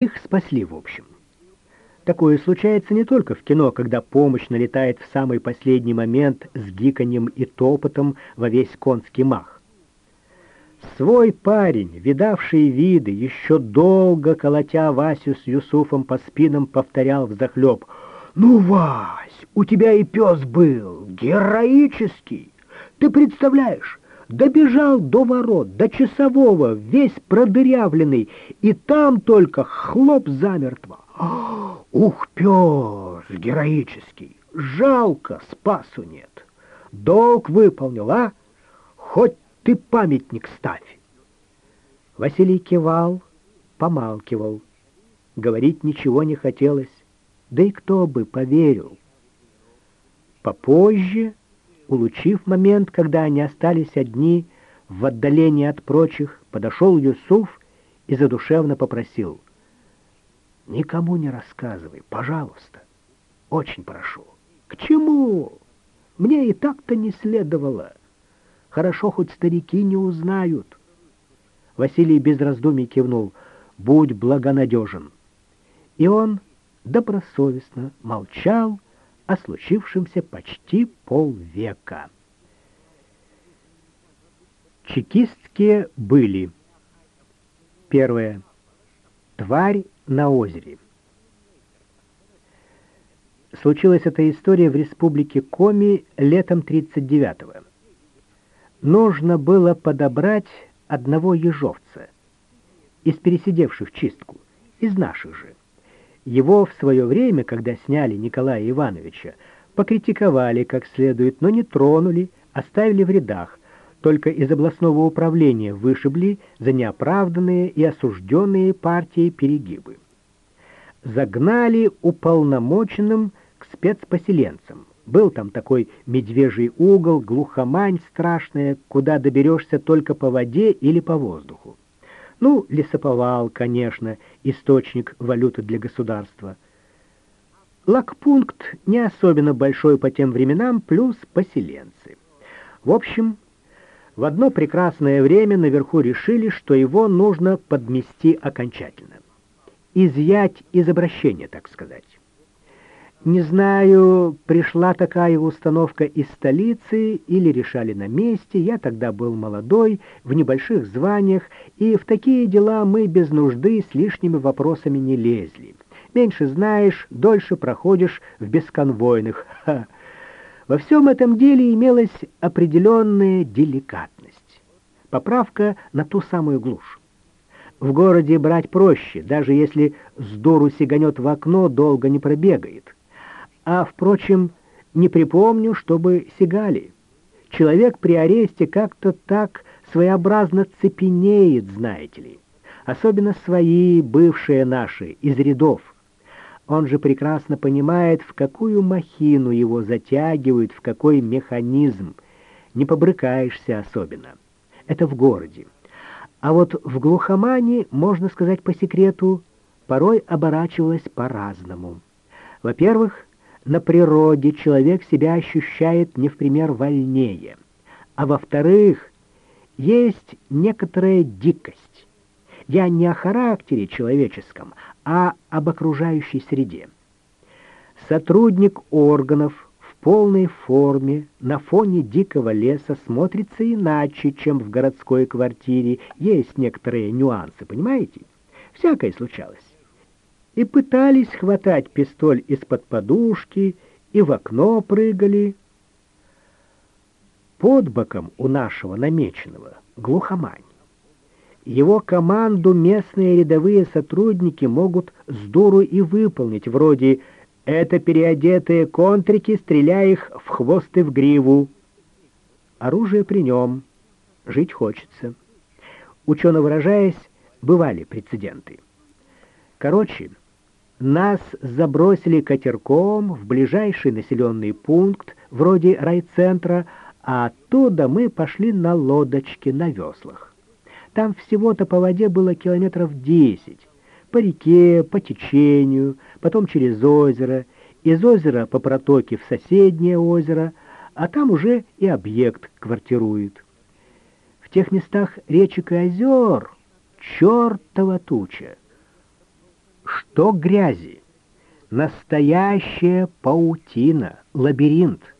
Их спасли, в общем. Такое случается не только в кино, когда помощь налетает в самый последний момент с гиканьем и топотом во весь конский мах. Свой парень, видавший виды, еще долго колотя Васю с Юсуфом по спинам, повторял взахлеб. «Ну, Вась, у тебя и пес был, героический! Ты представляешь, добежал до ворот, до часового, весь продырявленный, и там только хлоп замертво. Ух, пес героический! Жалко, спасу нет. Долг выполнил, а? Хоть ты памятник ставь. Василий кивал, помалкивал. Говорить ничего не хотелось, да и кто бы поверил. Попозже улучив момент, когда они остались одни, в отдалении от прочих, подошел Юсуф и задушевно попросил. «Никому не рассказывай, пожалуйста. Очень прошу». «К чему? Мне и так-то не следовало. Хорошо, хоть старики не узнают». Василий без раздумий кивнул. «Будь благонадежен». И он добросовестно молчал, о случившемся почти полвека. Чекистские были. Первое. Тварь на озере. Случилась эта история в республике Коми летом 39-го. Нужно было подобрать одного ежовца из пересидевших чистку, из наших же. Его в свое время, когда сняли Николая Ивановича, покритиковали как следует, но не тронули, оставили в рядах, только из областного управления вышибли за неоправданные и осужденные партии перегибы. Загнали уполномоченным к спецпоселенцам. Был там такой медвежий угол, глухомань страшная, куда доберешься только по воде или по воздуху. Ну, лесоповал, конечно, источник валюты для государства. Лагпункт не особенно большой по тем временам, плюс поселенцы. В общем, в одно прекрасное время наверху решили, что его нужно подмести окончательно. Изъять из обращения, так сказать. Не знаю, пришла такая установка из столицы или решали на месте. Я тогда был молодой, в небольших званиях, и в такие дела мы без нужды с лишними вопросами не лезли. Меньше знаешь, дольше проходишь в бесконвойных. Ха. Во всем этом деле имелась определенная деликатность. Поправка на ту самую глушь. В городе брать проще, даже если с дуру сиганет в окно, долго не пробегает. А, впрочем, не припомню, чтобы сигали. Человек при аресте как-то так своеобразно цепенеет, знаете ли. Особенно свои, бывшие наши, из рядов. Он же прекрасно понимает, в какую махину его затягивают, в какой механизм. Не побрыкаешься особенно. Это в городе. А вот в глухомане, можно сказать по секрету, порой оборачивалось по-разному. Во-первых, на природе человек себя ощущает не в пример вольнее. А во-вторых, есть некоторая дикость. Я не о характере человеческом, а об окружающей среде. Сотрудник органов в полной форме на фоне дикого леса смотрится иначе, чем в городской квартире. Есть некоторые нюансы, понимаете? Всякое случалось и пытались хватать пистоль из-под подушки, и в окно прыгали. Под боком у нашего намеченного глухомань. Его команду местные рядовые сотрудники могут с дуру и выполнить, вроде «это переодетые контрики, стреляя их в хвост и в гриву». Оружие при нем, жить хочется. Учено выражаясь, бывали прецеденты. Короче, нас забросили катерком в ближайший населенный пункт, вроде райцентра, а оттуда мы пошли на лодочке на веслах. Там всего-то по воде было километров десять. По реке, по течению, потом через озеро, из озера по протоке в соседнее озеро, а там уже и объект квартирует. В тех местах речек и озер чертова туча. Поток грязи. Настоящая паутина, лабиринт —